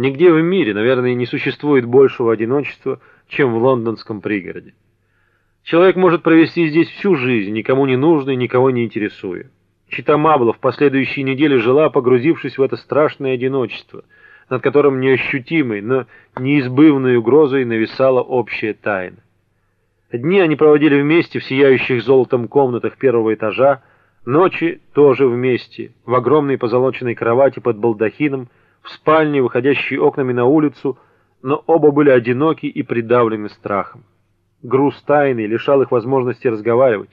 Нигде в мире, наверное, не существует большего одиночества, чем в лондонском пригороде. Человек может провести здесь всю жизнь, никому не нужный, никого не интересуя. Чита Мабла в последующие недели жила, погрузившись в это страшное одиночество, над которым неощутимой, но неизбывной угрозой нависала общая тайна. Дни они проводили вместе в сияющих золотом комнатах первого этажа, ночи тоже вместе, в огромной позолоченной кровати под балдахином, в спальне, выходящей окнами на улицу, но оба были одиноки и придавлены страхом. Груз тайны лишал их возможности разговаривать.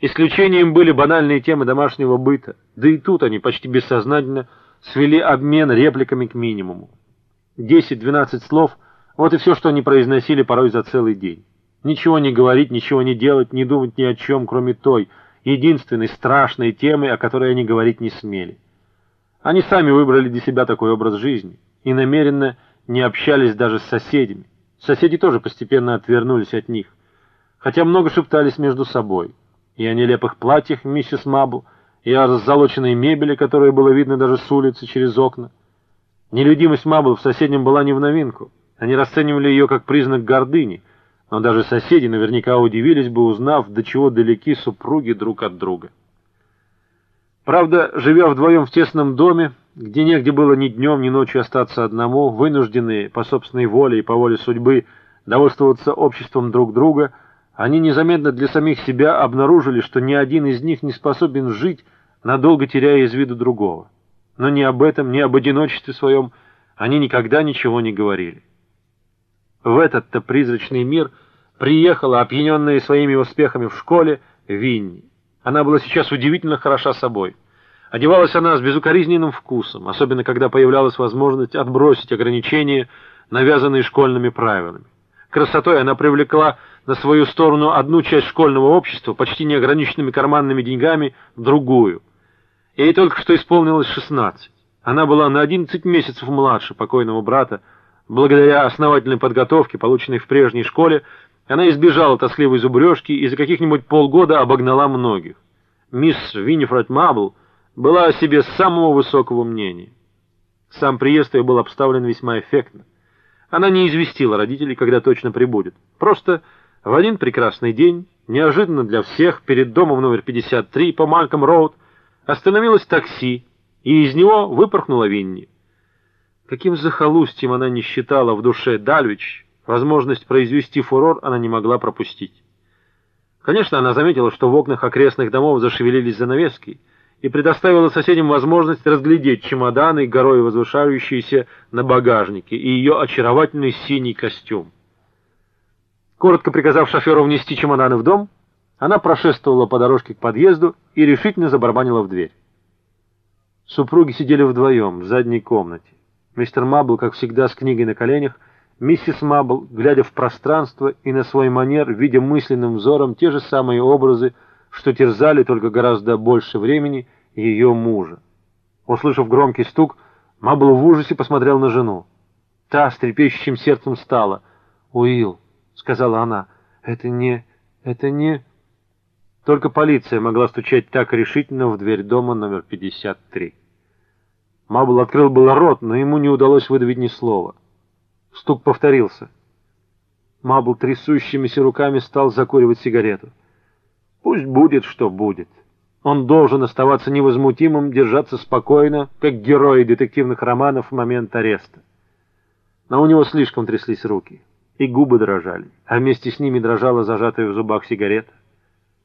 Исключением были банальные темы домашнего быта, да и тут они почти бессознательно свели обмен репликами к минимуму. Десять-двенадцать слов — вот и все, что они произносили порой за целый день. Ничего не говорить, ничего не делать, не думать ни о чем, кроме той, единственной страшной темы, о которой они говорить не смели. Они сами выбрали для себя такой образ жизни и намеренно не общались даже с соседями. Соседи тоже постепенно отвернулись от них, хотя много шептались между собой. И о нелепых платьях миссис Мабл, и о раззолоченной мебели, которую было видно даже с улицы через окна. Нелюдимость Мабл в соседнем была не в новинку. Они расценивали ее как признак гордыни, но даже соседи наверняка удивились бы, узнав, до чего далеки супруги друг от друга. Правда, живя вдвоем в тесном доме, где негде было ни днем, ни ночью остаться одному, вынужденные по собственной воле и по воле судьбы довольствоваться обществом друг друга, они незаметно для самих себя обнаружили, что ни один из них не способен жить, надолго теряя из виду другого. Но ни об этом, ни об одиночестве своем они никогда ничего не говорили. В этот-то призрачный мир приехала, опьяненная своими успехами в школе, Винни. Она была сейчас удивительно хороша собой. Одевалась она с безукоризненным вкусом, особенно когда появлялась возможность отбросить ограничения, навязанные школьными правилами. Красотой она привлекла на свою сторону одну часть школьного общества, почти неограниченными карманными деньгами, другую. Ей только что исполнилось 16. Она была на 11 месяцев младше покойного брата. Благодаря основательной подготовке, полученной в прежней школе, она избежала тоскливой зубрежки и за каких-нибудь полгода обогнала многих. Мисс Виннифред Мабл — была о себе самого высокого мнения. Сам приезд ее был обставлен весьма эффектно. Она не известила родителей, когда точно прибудет. Просто в один прекрасный день, неожиданно для всех, перед домом номер 53 по Мальком-Роуд остановилось такси, и из него выпорхнула Винни. Каким захолустьем она не считала в душе Дальвич, возможность произвести фурор она не могла пропустить. Конечно, она заметила, что в окнах окрестных домов зашевелились занавески, и предоставила соседям возможность разглядеть чемоданы, горой возвышающиеся на багажнике, и ее очаровательный синий костюм. Коротко приказав шоферу внести чемоданы в дом, она прошествовала по дорожке к подъезду и решительно забарбанила в дверь. Супруги сидели вдвоем в задней комнате. Мистер Мабл, как всегда, с книгой на коленях, миссис Мабл, глядя в пространство и на свой манер, видя мысленным взором те же самые образы, что терзали только гораздо больше времени ее мужа. Услышав громкий стук, Мабл в ужасе посмотрел на жену. Та с трепещущим сердцем стала. «Уилл», — сказала она, — «это не... это не...» Только полиция могла стучать так решительно в дверь дома номер 53. Мабл открыл было рот, но ему не удалось выдавить ни слова. Стук повторился. Мабл трясущимися руками стал закуривать сигарету. Пусть будет, что будет. Он должен оставаться невозмутимым, держаться спокойно, как герои детективных романов в момент ареста. Но у него слишком тряслись руки, и губы дрожали, а вместе с ними дрожала зажатая в зубах сигарета.